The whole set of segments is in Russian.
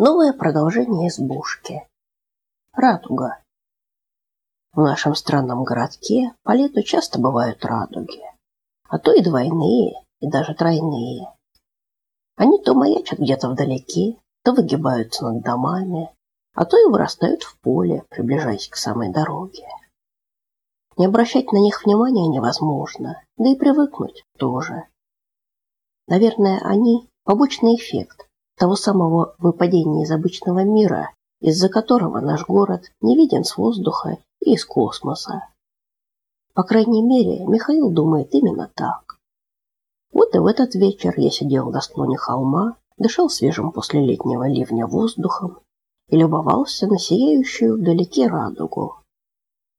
Новое продолжение избушки. Радуга. В нашем странном городке по лету часто бывают радуги, а то и двойные, и даже тройные. Они то маячат где-то вдалеке, то выгибаются над домами, а то и вырастают в поле, приближаясь к самой дороге. Не обращать на них внимания невозможно, да и привыкнуть тоже. Наверное, они побочный эффект того самого выпадения из обычного мира, из-за которого наш город не виден с воздуха и из космоса. По крайней мере, Михаил думает именно так. Вот и в этот вечер я сидел на склоне холма, дышал свежим после летнего ливня воздухом и любовался на сияющую вдалеке радугу.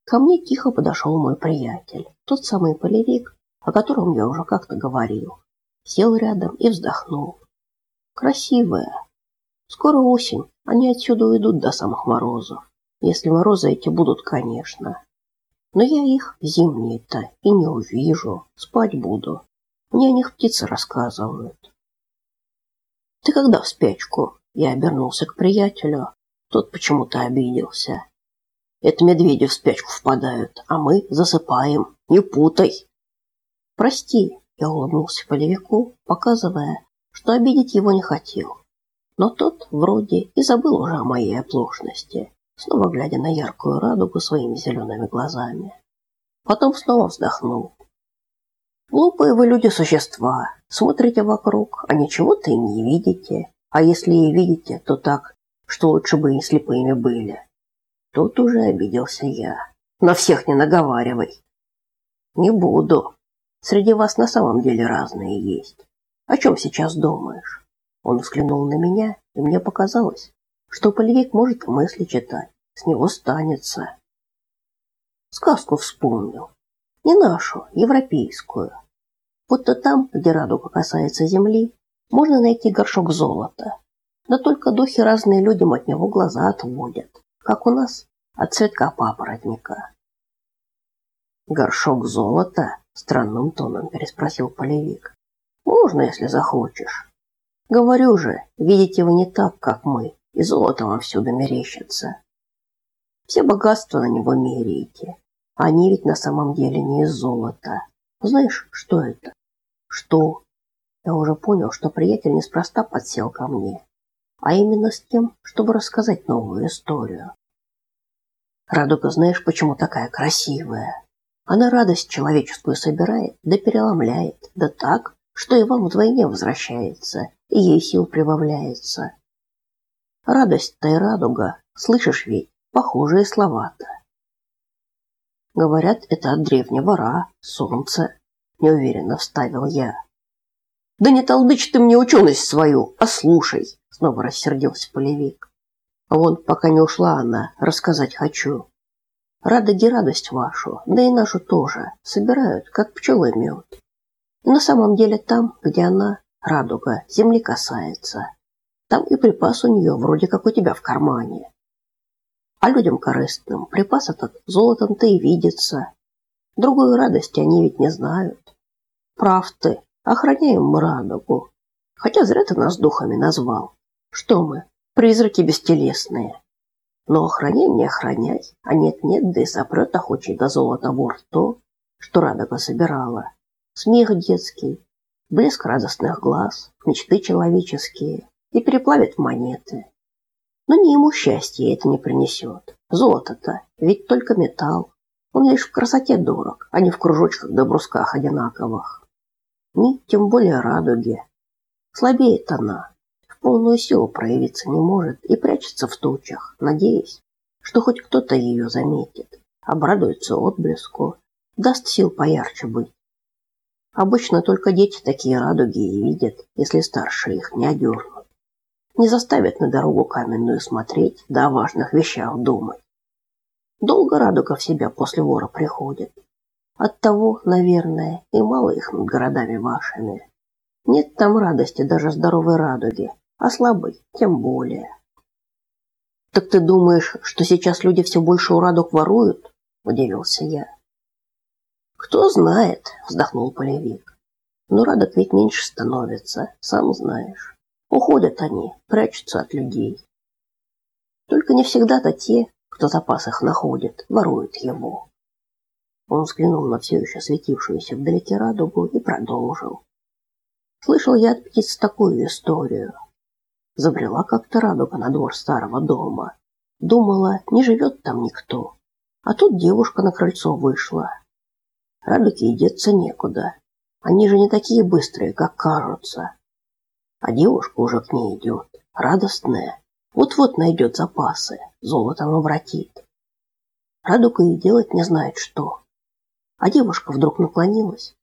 Ко мне тихо подошел мой приятель, тот самый полевик, о котором я уже как-то говорил. Сел рядом и вздохнул. Красивая. Скоро осень, они отсюда уйдут до самых морозов. Если морозы эти будут, конечно. Но я их зимние-то и не увижу, спать буду. Мне о них птицы рассказывают. Ты когда в спячку? Я обернулся к приятелю. Тот почему-то обиделся. Это медведи в спячку впадают, а мы засыпаем. Не путай. Прости, я улыбнулся полевику, показывая, что обидеть его не хотел. Но тот вроде и забыл уже о моей оплошности, снова глядя на яркую радугу своими зелеными глазами. Потом снова вздохнул. Глупые вы люди-существа. Смотрите вокруг, а ничего-то и не видите. А если и видите, то так, что лучше бы и слепыми были. Тут уже обиделся я. На всех не наговаривай. Не буду. Среди вас на самом деле разные есть. О чем сейчас думаешь? Он взглянул на меня, и мне показалось, что полевик может мысли читать. С него станется. Сказку вспомнил. Не нашу, европейскую. Будто там, где радуга касается земли, можно найти горшок золота. Да только духи разные людям от него глаза отводят, как у нас от цветка папоротника. Горшок золота? Странным тоном переспросил полевик. Можно, если захочешь. Говорю же, видите вы не так, как мы, и золото вам всюду мерещится. Все богатства на него меряете. Они ведь на самом деле не из золота. Знаешь, что это? Что? Я уже понял, что приятель неспроста подсел ко мне, а именно с тем, чтобы рассказать новую историю. Радуга, знаешь, почему такая красивая? Она радость человеческую собирает, да переломляет, да так, что и вам вдвойне возвращается, и ей сил прибавляется. Радость-то и радуга, слышишь ведь, похожие слова-то. Говорят, это от древнего Ра, солнце, неуверенно вставил я. Да не толдычь ты мне ученость свою, а слушай, снова рассердился полевик. Вон, пока не ушла она, рассказать хочу. Радоги радость вашу, да и нашу тоже, собирают, как пчелы мед. На самом деле там, где она, радуга, земли касается, там и припас у нее вроде как у тебя в кармане. А людям корыстным припас этот золотом-то и видится. Другой радости они ведь не знают. Прав ты, охраняем мы радугу. Хотя зря ты нас духами назвал. Что мы, призраки бестелесные. Но охраняй не охраняй, а нет-нет, да и сопрет охочий до золота вор то, что радуга собирала смех детский, блеск радостных глаз, мечты человеческие и переплавит монеты. Но не ему счастье это не принесет. Золото-то ведь только металл. Он лишь в красоте дорог, а не в кружочках да брусках одинаковых. Ни тем более радуги. Слабеет она, в полную силу проявиться не может и прячется в тучах, надеясь, что хоть кто-то ее заметит, обрадуется отблеску, даст сил поярче быть. Обычно только дети такие радуги и видят, если старшие их не одернут. Не заставят на дорогу каменную смотреть, да о важных вещах думать. Долго радуга в себя после вора приходит. Оттого, наверное, и мало их над городами вашими. Нет там радости даже здоровой радуги, а слабой тем более. Так ты думаешь, что сейчас люди все больше у радуг воруют? Удивился я. Кто знает, вздохнул полевик. Но радок ведь меньше становится, сам знаешь. Уходят они, прячутся от людей, Только не всегда-то те, кто запас их находит, воруют его. Он взглянул на все еще светившуюся вдалеке радугу и продолжил. Слышал я от птиц такую историю. Забрела как-то радуга на двор старого дома. Думала, не живет там никто. А тут девушка на крыльцо вышла. Радуге и деться некуда. Они же не такие быстрые, как кажутся. А девушка уже к ней идет, радостная. Вот-вот найдет запасы, золотом обратит. Радуга и делать не знает что. А девушка вдруг наклонилась,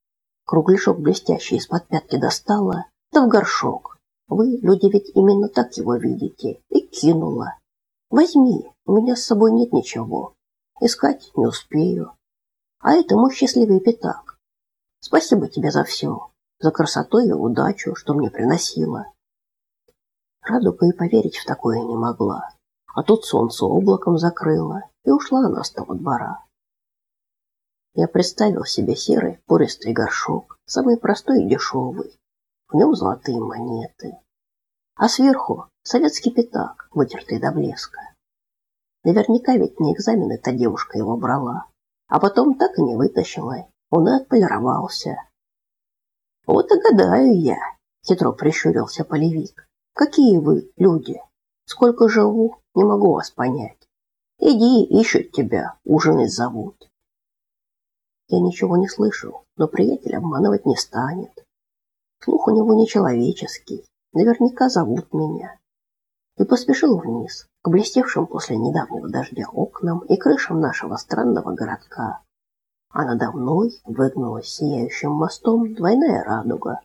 кругляшок блестящий из-под пятки достала, да в горшок. Вы, люди, ведь именно так его видите. И кинула. Возьми, у меня с собой нет ничего. Искать не успею. А это мой счастливый пятак. Спасибо тебе за все, за красоту и удачу, что мне приносила. Радуга и поверить в такое не могла. А тут солнце облаком закрыло, и ушла она с того двора. Я представил себе серый пористый горшок, самый простой и дешевый. В нем золотые монеты. А сверху советский пятак, вытертый до блеска. Наверняка ведь на экзамен эта девушка его брала. А потом так и не вытащила. Он отполировался. Вот и гадаю я, хитро прищурился полевик. Какие вы люди? Сколько живу, не могу вас понять. Иди, ищут тебя, ужинать зовут. Я ничего не слышал, но приятель обманывать не станет. Слух у него нечеловеческий. Наверняка зовут меня. И поспешил вниз, к блестевшим после недавнего дождя окнам и крышам нашего странного городка. А надо мной выгнулась сияющим мостом двойная радуга,